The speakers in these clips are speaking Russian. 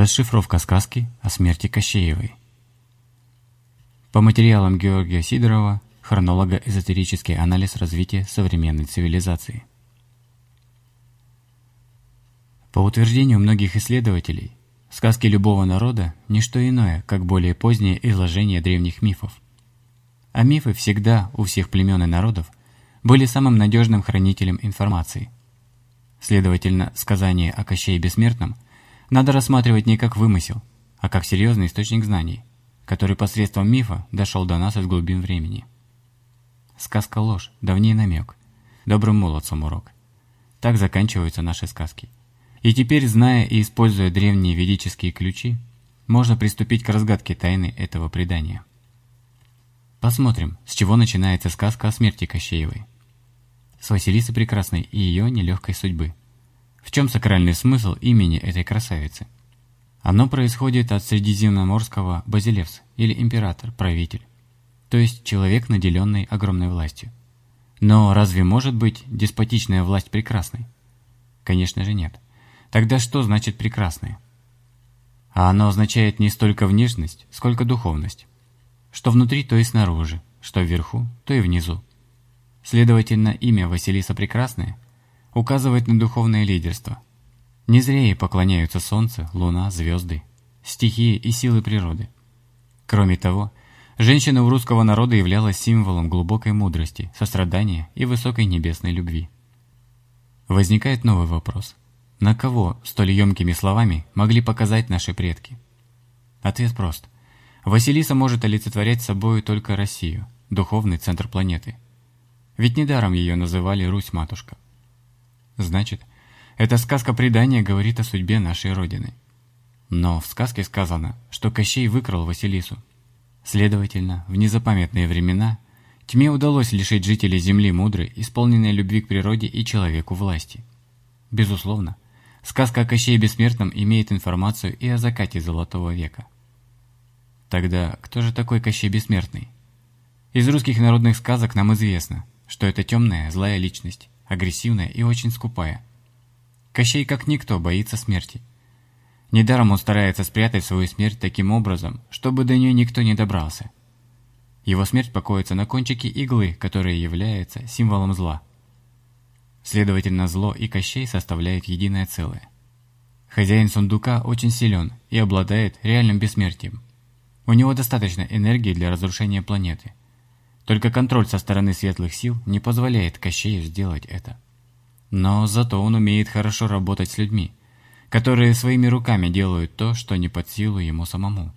Расшифровка сказки о смерти Кощеевой. По материалам Георгия Сидорова, хронолога «Эзотерический анализ развития современной цивилизации». По утверждению многих исследователей, сказки любого народа – не что иное, как более позднее изложение древних мифов. А мифы всегда у всех племен и народов были самым надежным хранителем информации. Следовательно, сказание о Кощее Бессмертном – надо рассматривать не как вымысел, а как серьезный источник знаний, который посредством мифа дошел до нас из глубин времени. Сказка ложь, давний намек, добрым молодцам урок. Так заканчиваются наши сказки. И теперь, зная и используя древние ведические ключи, можно приступить к разгадке тайны этого предания. Посмотрим, с чего начинается сказка о смерти Кощеевой. С Василисы Прекрасной и ее нелегкой судьбы – в чем сакральный смысл имени этой красавицы? Оно происходит от средиземноморского базилевс или император, правитель, то есть человек, наделенный огромной властью. Но разве может быть деспотичная власть прекрасной? Конечно же нет. Тогда что значит прекрасная? А оно означает не столько внешность, сколько духовность. Что внутри, то и снаружи, что вверху, то и внизу. Следовательно, имя Василиса Прекрасная – указывает на духовное лидерство. Не зря ей поклоняются солнце, луна, звезды, стихии и силы природы. Кроме того, женщина у русского народа являлась символом глубокой мудрости, сострадания и высокой небесной любви. Возникает новый вопрос. На кого столь емкими словами могли показать наши предки? Ответ прост. Василиса может олицетворять собой только Россию, духовный центр планеты. Ведь недаром ее называли Русь-матушка. Значит, эта сказка предания говорит о судьбе нашей Родины. Но в сказке сказано, что Кощей выкрал Василису. Следовательно, в незапамятные времена тьме удалось лишить жителей Земли мудрой, исполненной любви к природе и человеку власти. Безусловно, сказка о Кощее Бессмертном имеет информацию и о закате Золотого века. Тогда кто же такой Кощей Бессмертный? Из русских народных сказок нам известно, что это темная, злая личность, агрессивная и очень скупая. Кощей как никто боится смерти. Недаром он старается спрятать свою смерть таким образом, чтобы до нее никто не добрался. Его смерть покоится на кончике иглы, которая является символом зла. Следовательно, зло и Кощей составляют единое целое. Хозяин сундука очень силен и обладает реальным бессмертием. У него достаточно энергии для разрушения планеты – только контроль со стороны светлых сил не позволяет Кощею сделать это. Но зато он умеет хорошо работать с людьми, которые своими руками делают то, что не под силу ему самому.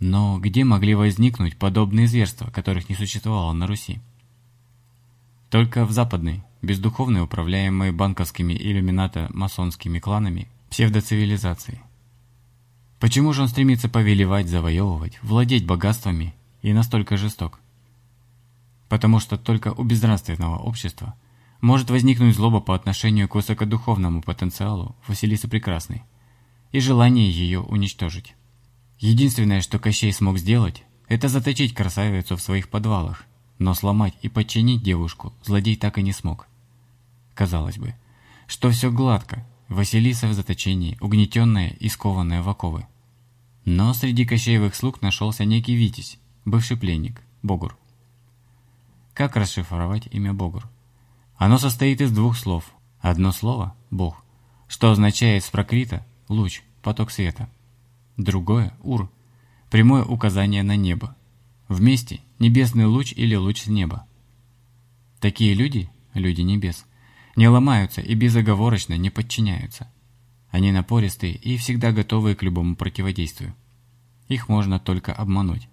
Но где могли возникнуть подобные зверства, которых не существовало на Руси? Только в западной, бездуховной, управляемой банковскими иллюминато-масонскими кланами псевдоцивилизации. Почему же он стремится повелевать, завоевывать, владеть богатствами и настолько жесток? Потому что только у безнравственного общества может возникнуть злоба по отношению к высокодуховному потенциалу Василисы Прекрасной и желание ее уничтожить. Единственное, что Кощей смог сделать, это заточить красавицу в своих подвалах, но сломать и подчинить девушку злодей так и не смог. Казалось бы, что все гладко, Василиса в заточении, угнетенная и скованная в оковы. Но среди Кощеевых слуг нашелся некий Витязь, бывший пленник, Богур. Как расшифровать имя Богур? Оно состоит из двух слов. Одно слово – Бог, что означает с прокрита – луч, поток света. Другое – Ур, прямое указание на небо. Вместе – небесный луч или луч с неба. Такие люди, люди небес, не ломаются и безоговорочно не подчиняются. Они напористые и всегда готовы к любому противодействию. Их можно только обмануть.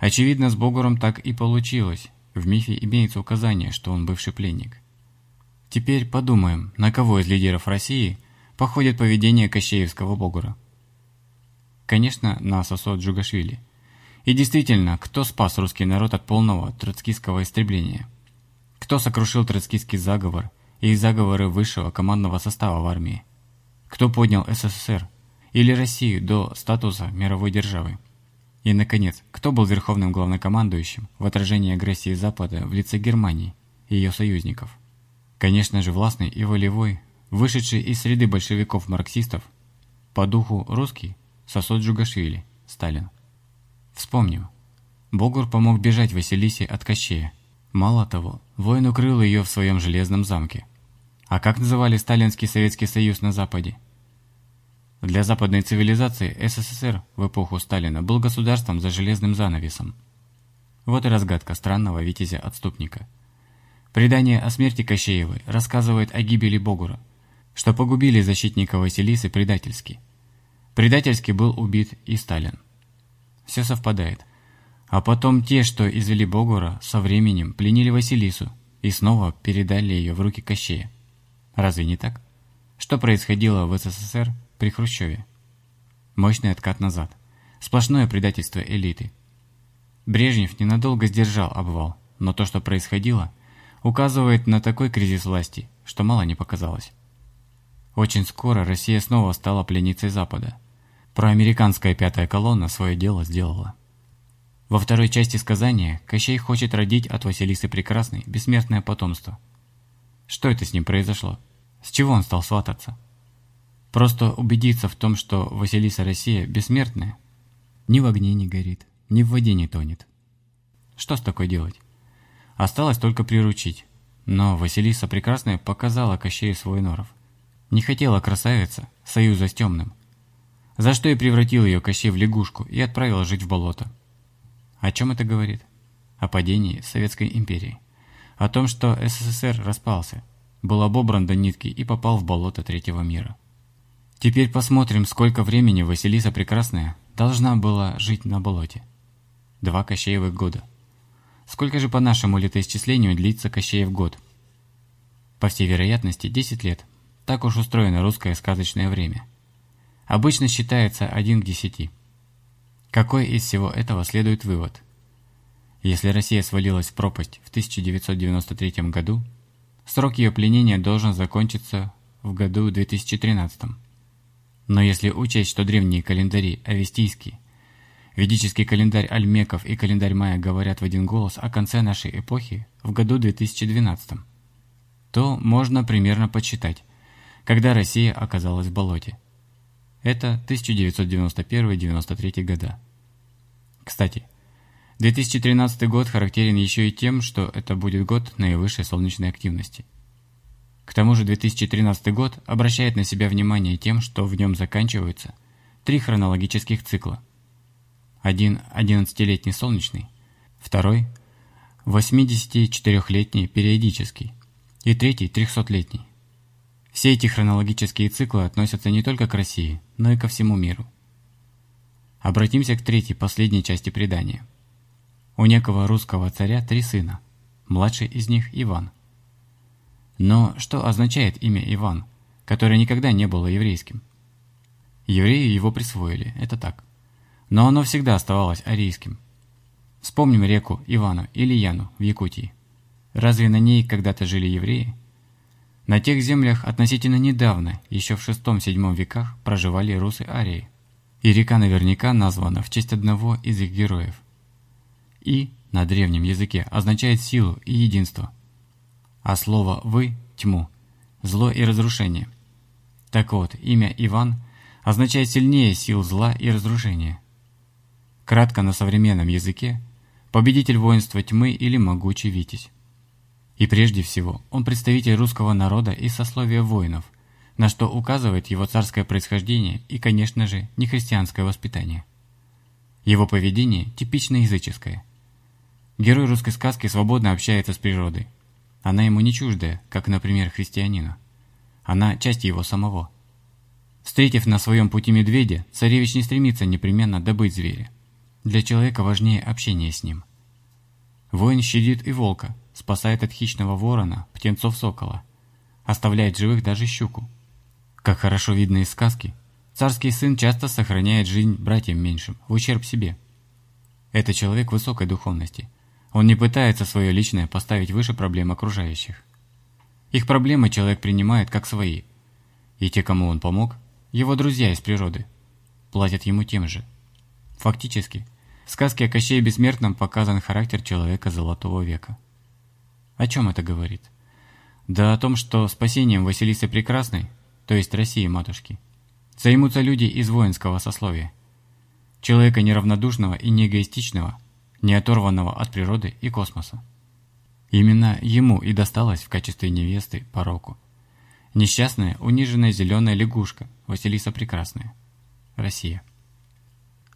Очевидно, с Богуром так и получилось, в мифе имеется указание, что он бывший пленник. Теперь подумаем, на кого из лидеров России походит поведение Кощеевского Богура. Конечно, на Сосо Джугашвили. И действительно, кто спас русский народ от полного троцкистского истребления? Кто сокрушил троцкистский заговор и заговоры высшего командного состава в армии? Кто поднял СССР или Россию до статуса мировой державы? И, наконец, кто был верховным главнокомандующим в отражении агрессии Запада в лице Германии и ее союзников? Конечно же, властный и волевой, вышедший из среды большевиков-марксистов, по духу русский, сосуд Джугашвили, Сталин. Вспомним. Богур помог бежать Василисе от Кощея. Мало того, воин укрыл ее в своем железном замке. А как называли Сталинский Советский Союз на Западе? Для западной цивилизации СССР в эпоху Сталина был государством за железным занавесом. Вот и разгадка странного витязя-отступника. Предание о смерти Кощеевой рассказывает о гибели Богура, что погубили защитника Василисы предательски. Предательски был убит и Сталин. Все совпадает. А потом те, что извели Богура, со временем пленили Василису и снова передали ее в руки Кощея. Разве не так? Что происходило в СССР при Хрущеве. Мощный откат назад. Сплошное предательство элиты. Брежнев ненадолго сдержал обвал, но то, что происходило, указывает на такой кризис власти, что мало не показалось. Очень скоро Россия снова стала пленницей Запада. Проамериканская пятая колонна свое дело сделала. Во второй части сказания Кощей хочет родить от Василисы Прекрасной бессмертное потомство. Что это с ним произошло? С чего он стал свататься? Просто убедиться в том, что Василиса Россия бессмертная, ни в огне не горит, ни в воде не тонет. Что с такой делать? Осталось только приручить. Но Василиса Прекрасная показала Кощею свой норов. Не хотела красавица союза с темным. За что и превратил ее Кощей в лягушку и отправил жить в болото. О чем это говорит? О падении Советской империи. О том, что СССР распался, был обобран до нитки и попал в болото третьего мира. Теперь посмотрим, сколько времени Василиса Прекрасная должна была жить на болоте. Два Кощеевых года. Сколько же по нашему летоисчислению длится Кощеев год? По всей вероятности, 10 лет. Так уж устроено русское сказочное время. Обычно считается 1 к 10. Какой из всего этого следует вывод? Если Россия свалилась в пропасть в 1993 году, срок ее пленения должен закончиться в году 2013. Но если учесть, что древние календари авестийские, ведический календарь Альмеков и календарь Майя говорят в один голос о конце нашей эпохи в году 2012, то можно примерно подсчитать, когда Россия оказалась в болоте. Это 1991-93 года. Кстати, 2013 год характерен еще и тем, что это будет год наивысшей солнечной активности – к тому же 2013 год обращает на себя внимание тем, что в нем заканчиваются три хронологических цикла. Один 11-летний солнечный, второй 84-летний периодический и третий 300-летний. Все эти хронологические циклы относятся не только к России, но и ко всему миру. Обратимся к третьей, последней части предания. У некого русского царя три сына, младший из них Иван – но что означает имя Иван, которое никогда не было еврейским? Евреи его присвоили, это так. Но оно всегда оставалось арийским. Вспомним реку Ивану или Яну в Якутии. Разве на ней когда-то жили евреи? На тех землях относительно недавно, еще в VI-VII веках, проживали русы-арии. И река наверняка названа в честь одного из их героев. «И» на древнем языке означает силу и единство – а слово «вы» – тьму, зло и разрушение. Так вот, имя Иван означает сильнее сил зла и разрушения. Кратко на современном языке – победитель воинства тьмы или могучий витязь. И прежде всего, он представитель русского народа и сословия воинов, на что указывает его царское происхождение и, конечно же, нехристианское воспитание. Его поведение типично языческое. Герой русской сказки свободно общается с природой, она ему не чуждая, как, например, христианина. Она часть его самого. Встретив на своем пути медведя, царевич не стремится непременно добыть зверя. Для человека важнее общение с ним. Воин щадит и волка, спасает от хищного ворона, птенцов сокола, оставляет живых даже щуку. Как хорошо видно из сказки, царский сын часто сохраняет жизнь братьям меньшим, в ущерб себе. Это человек высокой духовности, он не пытается свое личное поставить выше проблем окружающих. Их проблемы человек принимает как свои. И те, кому он помог, его друзья из природы, платят ему тем же. Фактически, в сказке о Кощее Бессмертном показан характер человека Золотого века. О чем это говорит? Да о том, что спасением Василисы Прекрасной, то есть России матушки, займутся люди из воинского сословия. Человека неравнодушного и неэгоистичного, не оторванного от природы и космоса. Именно ему и досталось в качестве невесты пороку. Несчастная, униженная зеленая лягушка Василиса Прекрасная. Россия.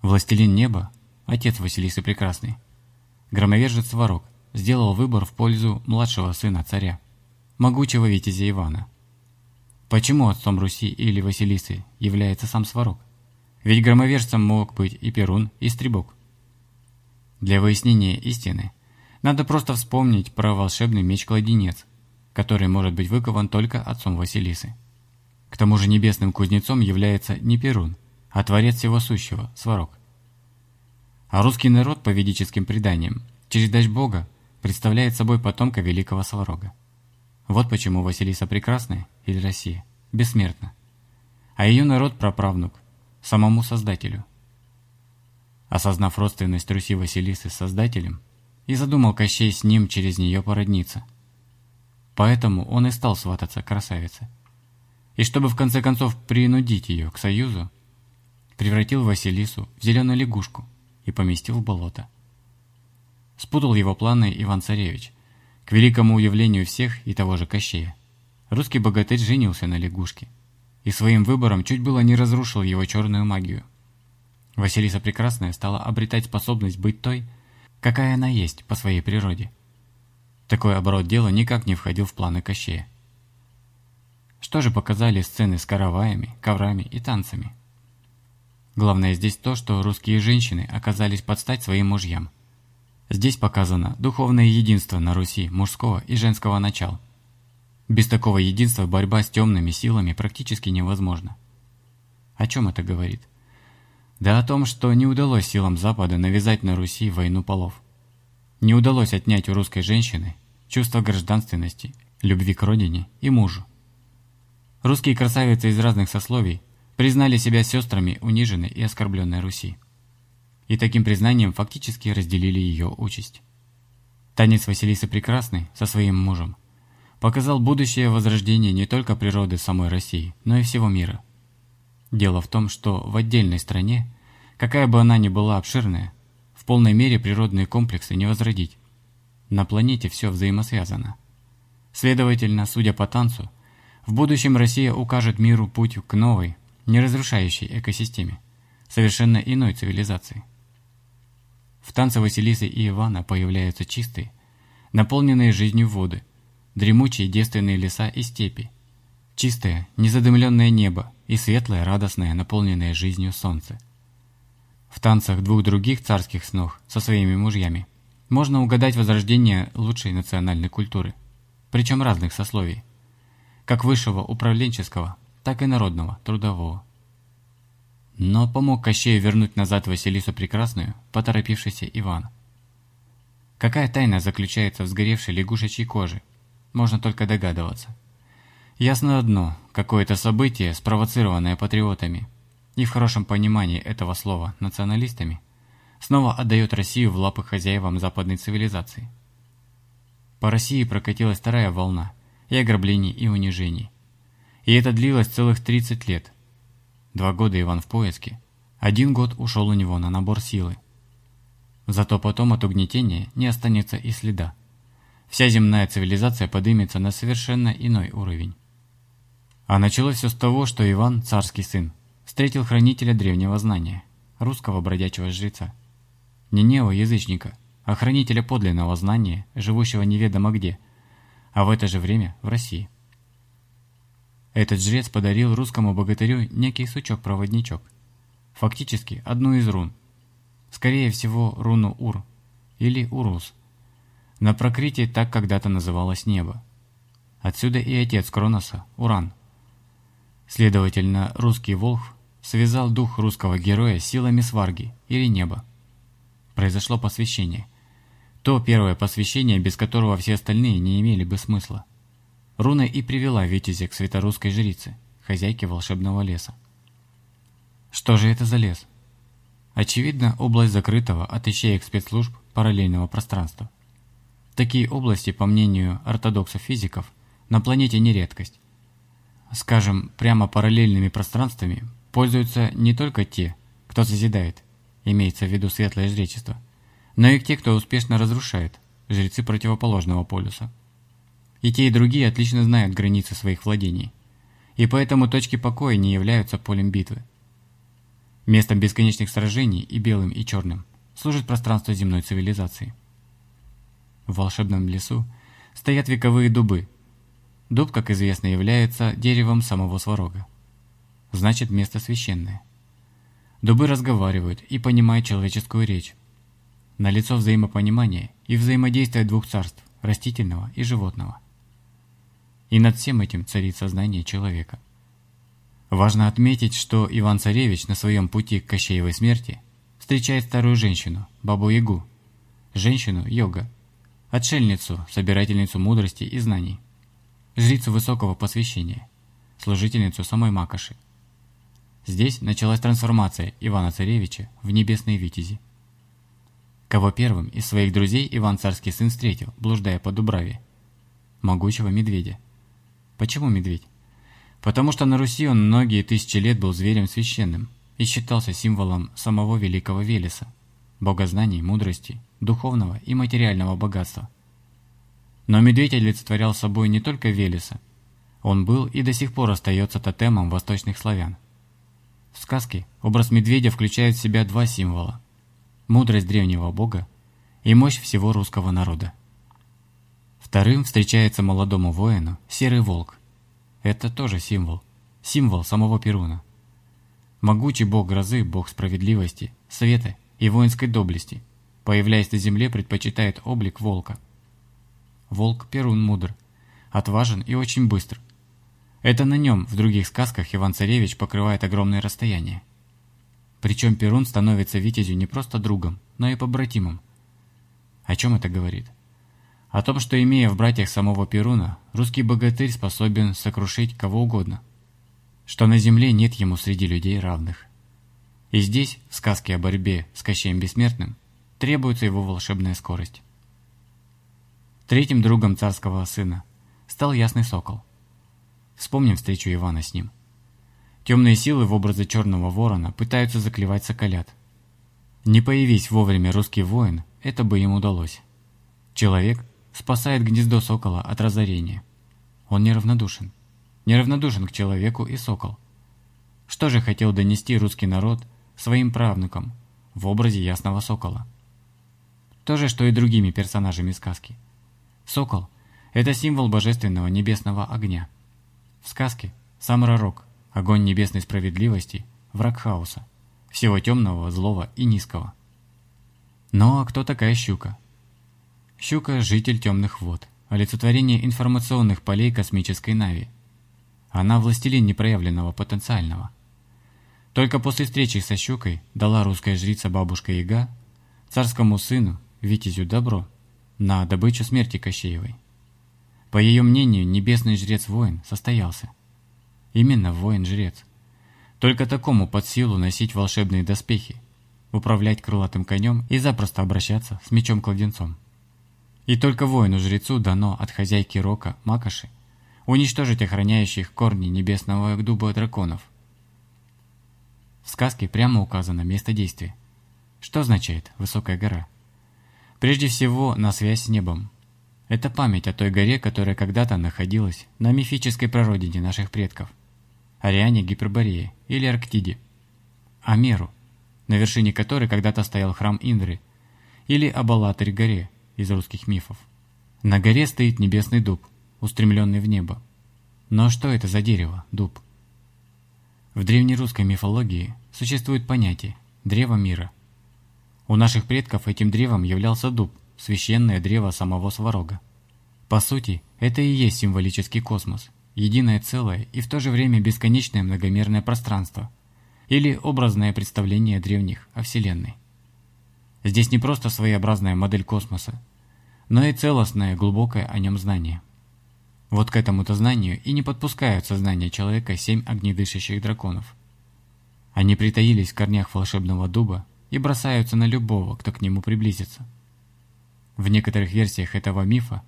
Властелин неба, отец Василисы Прекрасной, громовержец Сварог, сделал выбор в пользу младшего сына царя, могучего витязя Ивана. Почему отцом Руси или Василисы является сам Сварог? Ведь громовержцем мог быть и Перун, и Стребок. Для выяснения истины надо просто вспомнить про волшебный меч-кладенец, который может быть выкован только отцом Василисы. К тому же небесным кузнецом является не Перун, а творец всего сущего – Сварог. А русский народ, по ведическим преданиям, через дочь Бога представляет собой потомка великого Сварога. Вот почему Василиса Прекрасная, или Россия, бессмертна. А ее народ – праправнук, самому Создателю. Осознав родственность Руси Василисы с Создателем, и задумал Кощей с ним через нее породниться. Поэтому он и стал свататься красавице. И чтобы в конце концов принудить ее к союзу, превратил Василису в зеленую лягушку – и поместил в болото. Спутал его планы Иван-Царевич. К великому удивлению всех и того же Кощея. Русский богатырь женился на лягушке. И своим выбором чуть было не разрушил его черную магию. Василиса Прекрасная стала обретать способность быть той, какая она есть по своей природе. Такой оборот дела никак не входил в планы Кощея. Что же показали сцены с караваями, коврами и танцами? Главное здесь то, что русские женщины оказались под стать своим мужьям. Здесь показано духовное единство на Руси мужского и женского начала. Без такого единства борьба с темными силами практически невозможна. О чем это говорит? Да о том, что не удалось силам Запада навязать на Руси войну полов. Не удалось отнять у русской женщины чувство гражданственности, любви к родине и мужу. Русские красавицы из разных сословий признали себя сестрами униженной и оскорбленной Руси. И таким признанием фактически разделили ее участь. Танец Василисы Прекрасной со своим мужем показал будущее возрождение не только природы самой России, но и всего мира. Дело в том, что в отдельной стране, какая бы она ни была обширная, в полной мере природные комплексы не возродить. На планете все взаимосвязано. Следовательно, судя по танцу, в будущем Россия укажет миру путь к новой, не разрушающей экосистеме, совершенно иной цивилизации. В танце Василисы и Ивана появляются чистые, наполненные жизнью воды, дремучие девственные леса и степи, чистое, незадымленное небо и светлое, радостное, наполненное жизнью солнце. В танцах двух других царских снов со своими мужьями можно угадать возрождение лучшей национальной культуры, причем разных сословий, как высшего управленческого, так и народного, трудового. Но помог Кощею вернуть назад Василису Прекрасную, поторопившийся Иван. Какая тайна заключается в сгоревшей лягушечьей коже, можно только догадываться. Ясно одно, какое-то событие, спровоцированное патриотами, и в хорошем понимании этого слова националистами, снова отдает Россию в лапы хозяевам западной цивилизации. По России прокатилась вторая волна и ограблений, и унижений, и это длилось целых 30 лет. Два года Иван в поиске. Один год ушел у него на набор силы. Зато потом от угнетения не останется и следа. Вся земная цивилизация поднимется на совершенно иной уровень. А началось все с того, что Иван, царский сын, встретил хранителя древнего знания, русского бродячего жреца. Не нео-язычника, а хранителя подлинного знания, живущего неведомо где, а в это же время в России. Этот жрец подарил русскому богатырю некий сучок-проводничок. Фактически одну из рун. Скорее всего, руну Ур или Урус. На прокрытии так когда-то называлось небо. Отсюда и отец Кроноса – Уран. Следовательно, русский Волхв связал дух русского героя силами сварги или неба. Произошло посвящение. То первое посвящение, без которого все остальные не имели бы смысла. Руна и привела Витязя к светорусской жрице, хозяйке волшебного леса. Что же это за лес? Очевидно, область закрытого от ищеек спецслужб параллельного пространства. Такие области, по мнению ортодоксов-физиков, на планете не редкость. Скажем, прямо параллельными пространствами пользуются не только те, кто созидает, имеется в виду светлое жречество, но и те, кто успешно разрушает, жрецы противоположного полюса. И те, и другие отлично знают границы своих владений, и поэтому точки покоя не являются полем битвы. Местом бесконечных сражений и белым, и черным служит пространство земной цивилизации. В волшебном лесу стоят вековые дубы. Дуб, как известно, является деревом самого сварога. Значит, место священное. Дубы разговаривают и понимают человеческую речь. Налицо взаимопонимание и взаимодействие двух царств – растительного и животного. И над всем этим царит сознание человека. Важно отметить, что Иван-Царевич на своем пути к Кощеевой смерти встречает старую женщину, Бабу-Ягу, женщину-йога, отшельницу, собирательницу мудрости и знаний, жрицу высокого посвящения, служительницу самой Макоши. Здесь началась трансформация Ивана-Царевича в небесные витязи. Кого первым из своих друзей Иван Царский сын встретил, блуждая по Дубраве? Могучего медведя. Почему медведь? Потому что на Руси он многие тысячи лет был зверем священным и считался символом самого великого Велеса, богознаний, мудрости, духовного и материального богатства. Но медведь олицетворял собой не только Велеса, он был и до сих пор остается тотемом восточных славян. В сказке образ медведя включает в себя два символа – мудрость древнего бога и мощь всего русского народа. Вторым встречается молодому воину серый волк. Это тоже символ, символ самого Перуна. Могучий бог грозы, бог справедливости, света и воинской доблести, появляясь на земле, предпочитает облик волка. Волк Перун мудр, отважен и очень быстр. Это на нем в других сказках Иван-Царевич покрывает огромное расстояние. Причем Перун становится Витязю не просто другом, но и побратимом. О чем это говорит? О том, что имея в братьях самого Перуна, русский богатырь способен сокрушить кого угодно. Что на земле нет ему среди людей равных. И здесь, в сказке о борьбе с Кощеем Бессмертным, требуется его волшебная скорость. Третьим другом царского сына стал Ясный Сокол. Вспомним встречу Ивана с ним. Темные силы в образе черного ворона пытаются заклевать соколят. Не появись вовремя русский воин, это бы им удалось. Человек спасает гнездо сокола от разорения. Он неравнодушен. Неравнодушен к человеку и сокол. Что же хотел донести русский народ своим правнукам в образе ясного сокола? То же, что и другими персонажами сказки. Сокол – это символ божественного небесного огня. В сказке сам Ророк – огонь небесной справедливости, враг хаоса, всего темного, злого и низкого. Ну а кто такая щука? Щука – житель темных вод, олицетворение информационных полей космической Нави. Она властелин непроявленного потенциального. Только после встречи со щукой дала русская жрица бабушка Яга царскому сыну Витязю добро на добычу смерти Кощеевой. По ее мнению, небесный жрец-воин состоялся. Именно воин-жрец. Только такому под силу носить волшебные доспехи, управлять крылатым конем и запросто обращаться с мечом-кладенцом. И только воину-жрецу дано от хозяйки Рока, Макоши, уничтожить охраняющих корни небесного дуба драконов. В сказке прямо указано место действия. Что означает «высокая гора»? Прежде всего, на связь с небом. Это память о той горе, которая когда-то находилась на мифической прародине наших предков. Ариане Гиперборее или Арктиде. Амеру, на вершине которой когда-то стоял храм Индры, или Абалатырь горе из русских мифов. На горе стоит небесный дуб, устремленный в небо. Но что это за дерево, дуб? В древнерусской мифологии существует понятие «древо мира», у наших предков этим древом являлся дуб, священное древо самого Сварога. По сути, это и есть символический космос, единое целое и в то же время бесконечное многомерное пространство, или образное представление древних о Вселенной. Здесь не просто своеобразная модель космоса, но и целостное, глубокое о нем знание. Вот к этому-то знанию и не подпускают сознание человека семь огнедышащих драконов. Они притаились в корнях волшебного дуба и бросаются на любого, кто к нему приблизится. В некоторых версиях этого мифа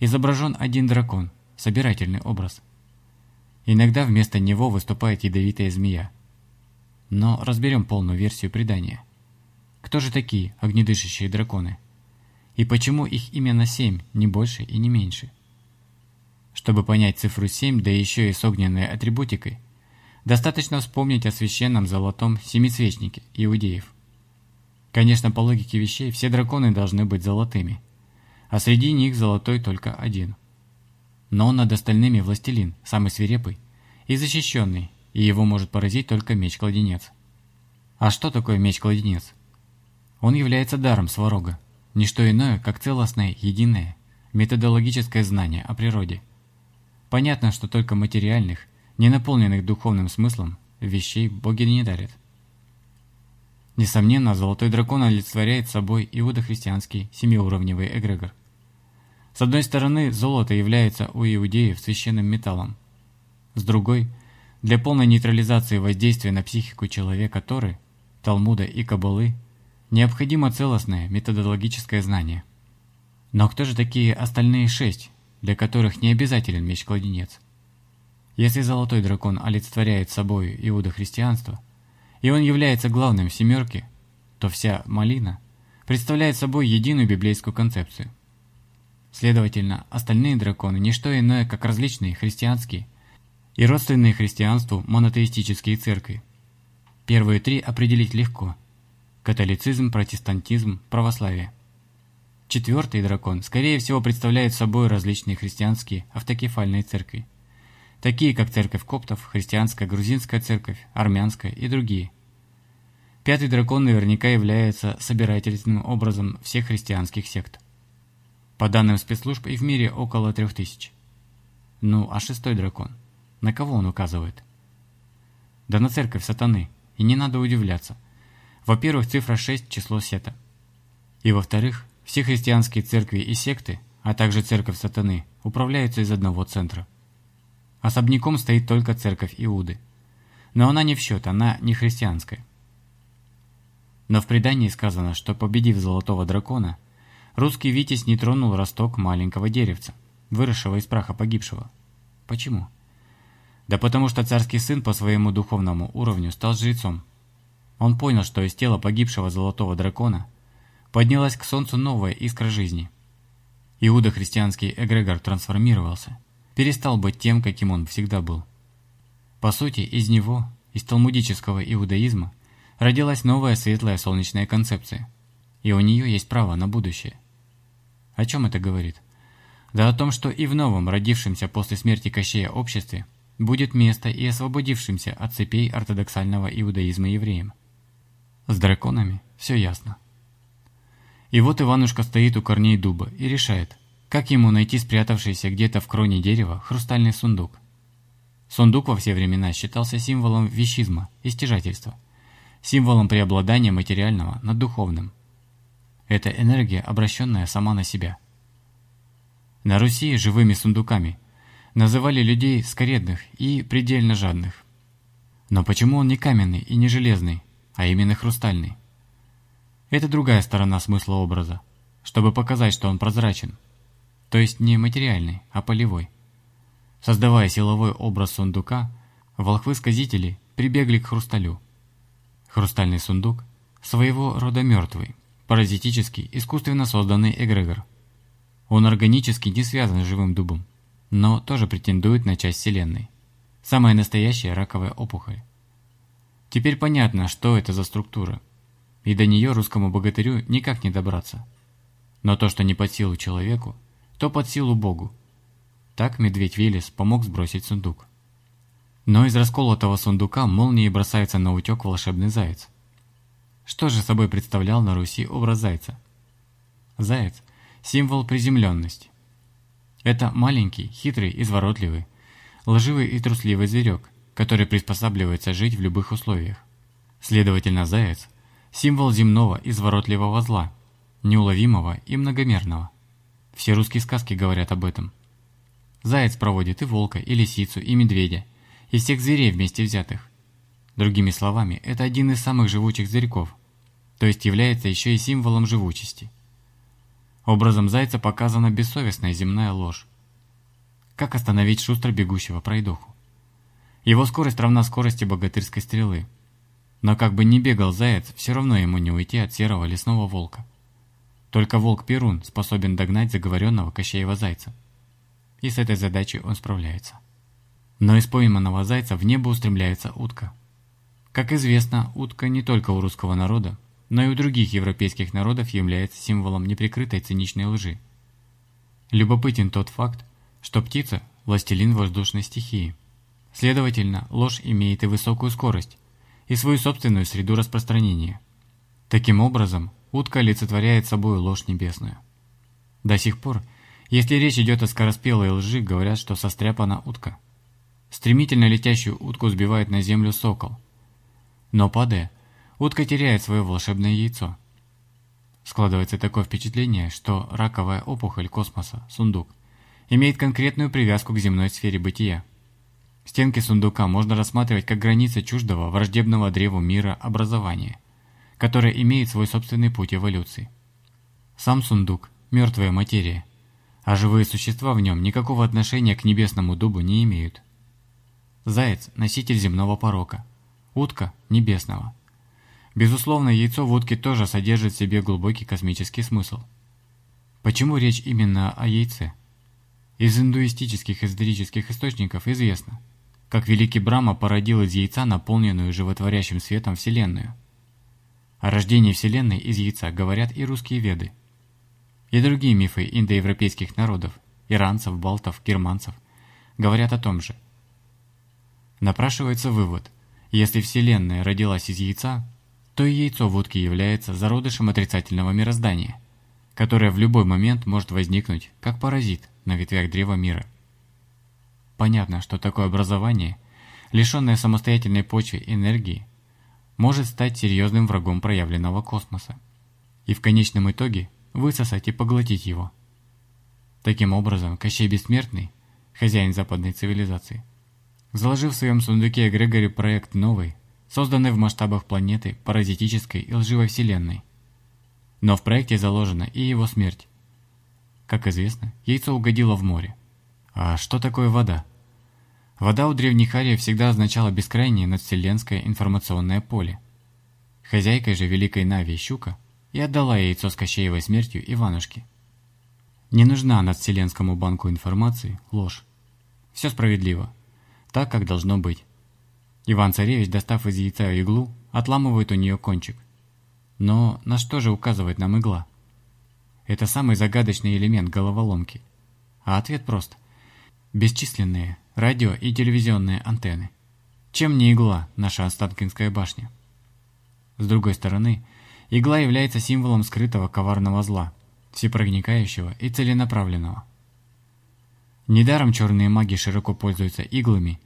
изображен один дракон, собирательный образ. Иногда вместо него выступает ядовитая змея. но разберем полную версию предания. Кто же такие огнедышащие драконы? И почему их именно семь, не больше и не меньше? Чтобы понять цифру 7, да еще и с огненной атрибутикой, достаточно вспомнить о священном золотом семисвечнике иудеев. Конечно, по логике вещей, все драконы должны быть золотыми, а среди них золотой только один. Но он над остальными властелин, самый свирепый и защищенный, и его может поразить только меч-кладенец. А что такое меч-кладенец? Он является даром Сварога, не что иное, как целостное, единое, методологическое знание о природе. Понятно, что только материальных, не наполненных духовным смыслом, вещей боги не дарят. Несомненно, золотой дракон олицетворяет собой иудохристианский семиуровневый эгрегор. С одной стороны, золото является у иудеев священным металлом. С другой, для полной нейтрализации воздействия на психику человека Торы, Талмуда и Каббалы необходимо целостное методологическое знание. Но кто же такие остальные шесть, для которых не обязателен меч-кладенец? Если золотой дракон олицетворяет собой иудохристианство – и он является главным в семерке, то вся малина представляет собой единую библейскую концепцию. Следовательно, остальные драконы – не что иное, как различные христианские и родственные христианству монотеистические церкви. Первые три определить легко – католицизм, протестантизм, православие. Четвертый дракон, скорее всего, представляет собой различные христианские автокефальные церкви, такие как церковь коптов, христианская грузинская церковь, армянская и другие. Пятый дракон наверняка является собирательным образом всех христианских сект. По данным спецслужб, и в мире около трех тысяч. Ну, а шестой дракон? На кого он указывает? Да на церковь сатаны, и не надо удивляться. Во-первых, цифра 6 – число сета. И во-вторых, все христианские церкви и секты, а также церковь сатаны, управляются из одного центра. Особняком стоит только церковь Иуды. Но она не в счет, она не христианская. Но в предании сказано, что победив золотого дракона, русский Витязь не тронул росток маленького деревца, выросшего из праха погибшего. Почему? Да потому что царский сын по своему духовному уровню стал жрецом. Он понял, что из тела погибшего золотого дракона поднялась к солнцу новая искра жизни. Иуда христианский эгрегор трансформировался, перестал быть тем, каким он всегда был. По сути, из него, из талмудического иудаизма, родилась новая светлая солнечная концепция, и у нее есть право на будущее. О чем это говорит? Да о том, что и в новом, родившемся после смерти Кощея обществе, будет место и освободившимся от цепей ортодоксального иудаизма евреям. С драконами все ясно. И вот Иванушка стоит у корней дуба и решает, как ему найти спрятавшийся где-то в кроне дерева хрустальный сундук. Сундук во все времена считался символом вещизма и стяжательства символом преобладания материального над духовным. Это энергия, обращенная сама на себя. На Руси живыми сундуками называли людей скоредных и предельно жадных. Но почему он не каменный и не железный, а именно хрустальный? Это другая сторона смысла образа, чтобы показать, что он прозрачен, то есть не материальный, а полевой. Создавая силовой образ сундука, волхвы-сказители прибегли к хрусталю – Хрустальный сундук – своего рода мертвый, паразитический, искусственно созданный эгрегор. Он органически не связан с живым дубом, но тоже претендует на часть Вселенной. Самая настоящая раковая опухоль. Теперь понятно, что это за структура, и до нее русскому богатырю никак не добраться. Но то, что не под силу человеку, то под силу Богу. Так медведь Велес помог сбросить сундук. Но из расколотого сундука молнией бросается на утек волшебный заяц. Что же собой представлял на Руси образ зайца? Заяц – символ приземленности. Это маленький, хитрый, изворотливый, лживый и трусливый зверек, который приспосабливается жить в любых условиях. Следовательно, заяц – символ земного изворотливого зла, неуловимого и многомерного. Все русские сказки говорят об этом. Заяц проводит и волка, и лисицу, и медведя – из всех зверей вместе взятых. Другими словами, это один из самых живучих зверьков, то есть является еще и символом живучести. Образом зайца показана бессовестная земная ложь. Как остановить шустро бегущего пройдоху? Его скорость равна скорости богатырской стрелы. Но как бы ни бегал заяц, все равно ему не уйти от серого лесного волка. Только волк-перун способен догнать заговоренного Кощеева зайца. И с этой задачей он справляется. Но из пойманного зайца в небо устремляется утка. Как известно, утка не только у русского народа, но и у других европейских народов является символом неприкрытой циничной лжи. Любопытен тот факт, что птица – властелин воздушной стихии. Следовательно, ложь имеет и высокую скорость, и свою собственную среду распространения. Таким образом, утка олицетворяет собой ложь небесную. До сих пор, если речь идет о скороспелой лжи, говорят, что состряпана утка. Стремительно летящую утку сбивает на землю сокол. Но падая, утка теряет свое волшебное яйцо. Складывается такое впечатление, что раковая опухоль космоса, сундук, имеет конкретную привязку к земной сфере бытия. Стенки сундука можно рассматривать как границы чуждого враждебного древу мира образования, которое имеет свой собственный путь эволюции. Сам сундук – мертвая материя, а живые существа в нем никакого отношения к небесному дубу не имеют. Заяц – носитель земного порока, утка – небесного – Безусловно, яйцо в утке тоже содержит в себе глубокий космический смысл. Почему речь именно о яйце? Из индуистических эзотерических источников известно, как великий Брахма породил из яйца наполненную животворящим светом Вселенную. О рождении Вселенной из яйца говорят и русские веды, и другие мифы индоевропейских народов, иранцев, балтов, германцев, говорят о том же. Напрашивается вывод, если Вселенная родилась из яйца, то и яйцо в утке является зародышем отрицательного мироздания, которое в любой момент может возникнуть как паразит на ветвях древа мира. Понятно, что такое образование, лишенное самостоятельной почвы энергии, может стать серьезным врагом проявленного космоса и в конечном итоге высосать и поглотить его. Таким образом, Кощей Бессмертный, хозяин западной цивилизации, заложив в своем сундуке Грегори проект новый, созданной в масштабах планеты паразитической и лживой вселенной. Но в проекте заложена и его смерть. Как известно, яйцо угодило в море. А что такое вода? Вода у древних ариев всегда означала бескрайнее надвселенское информационное поле. Хозяйкой же Великой Нави Щука и отдала яйцо с Кощеевой смертью Иванушке. Не нужна надвселенскому банку информации ложь. Все справедливо, так, как должно быть. Иван-царевич, достав из яйца иглу, отламывает у нее кончик. Но на что же указывает нам игла? Это самый загадочный элемент головоломки. А ответ прост. Бесчисленные радио- и телевизионные антенны. Чем не игла, наша Останкинская башня? С другой стороны, игла является символом скрытого коварного зла, всепроникающего и целенаправленного. Недаром черные маги широко пользуются иглами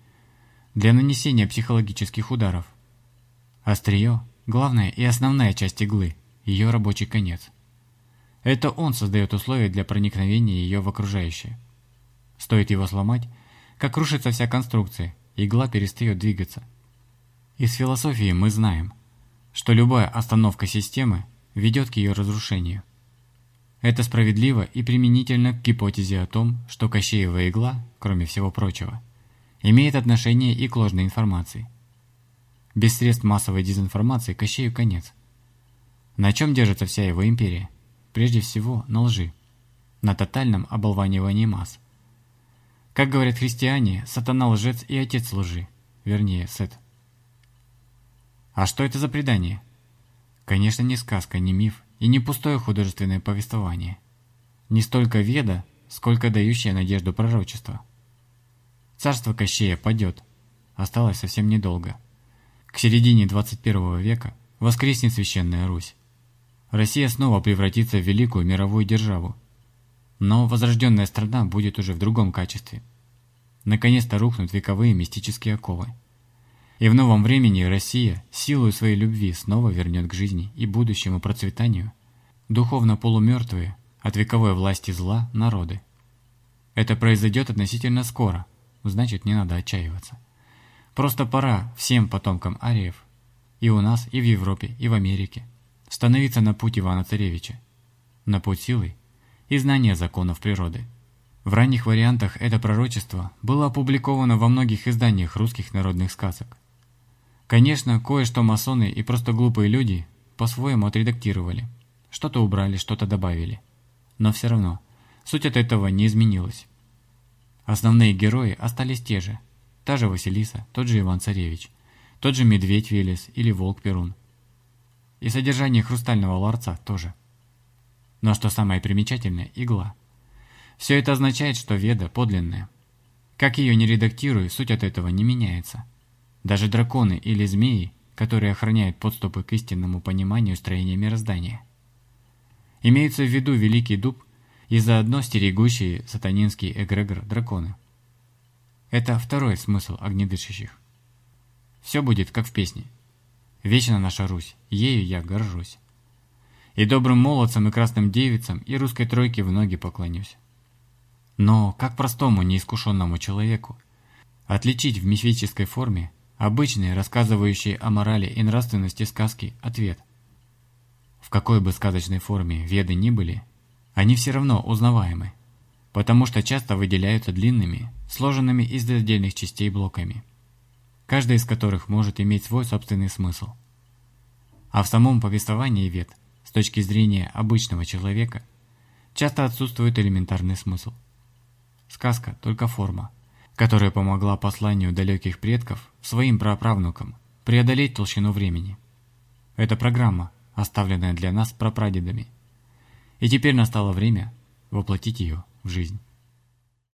для нанесения психологических ударов. Острие – главная и основная часть иглы, ее рабочий конец. Это он создает условия для проникновения ее в окружающее. Стоит его сломать, как рушится вся конструкция, игла перестает двигаться. Из философии мы знаем, что любая остановка системы ведет к ее разрушению. Это справедливо и применительно к гипотезе о том, что Кощеева игла, кроме всего прочего – имеет отношение и к ложной информации. Без средств массовой дезинформации Кощею конец. На чем держится вся его империя? Прежде всего на лжи, на тотальном оболванивании масс. Как говорят христиане, сатана лжец и отец лжи, вернее, Сет. А что это за предание? Конечно, не сказка, не миф и не пустое художественное повествование. Не столько веда, сколько дающее надежду пророчества. Царство Кощея падет. Осталось совсем недолго. К середине 21 века воскреснет Священная Русь. Россия снова превратится в великую мировую державу. Но возрожденная страна будет уже в другом качестве. Наконец-то рухнут вековые мистические оковы. И в новом времени Россия силой своей любви снова вернет к жизни и будущему процветанию духовно полумертвые от вековой власти зла народы. Это произойдет относительно скоро – значит не надо отчаиваться. Просто пора всем потомкам ариев, и у нас, и в Европе, и в Америке, становиться на путь Ивана Царевича, на путь силы и знания законов природы. В ранних вариантах это пророчество было опубликовано во многих изданиях русских народных сказок. Конечно, кое-что масоны и просто глупые люди по-своему отредактировали. Что-то убрали, что-то добавили. Но все равно, суть от этого не изменилась. Основные герои остались те же. Та же Василиса, тот же Иван-Царевич, тот же Медведь Велес или Волк Перун. И содержание хрустального ларца тоже. Но что самое примечательное – игла. Все это означает, что Веда подлинная. Как ее не редактируй, суть от этого не меняется. Даже драконы или змеи, которые охраняют подступы к истинному пониманию строения мироздания. Имеются в виду Великий Дуб и заодно стерегущие сатанинский эгрегор драконы. Это второй смысл огнедышащих. Все будет как в песне. Вечно наша Русь, ею я горжусь. И добрым молодцам и красным девицам и русской тройке в ноги поклонюсь. Но как простому неискушенному человеку отличить в мифической форме обычные, рассказывающие о морали и нравственности сказки, ответ? В какой бы сказочной форме веды ни были, они все равно узнаваемы, потому что часто выделяются длинными, сложенными из отдельных частей блоками, каждая из которых может иметь свой собственный смысл. А в самом повествовании вед, с точки зрения обычного человека, часто отсутствует элементарный смысл. Сказка – только форма, которая помогла посланию далеких предков своим праправнукам преодолеть толщину времени. Это программа – оставленная для нас прапрадедами. И теперь настало время воплотить ее в жизнь.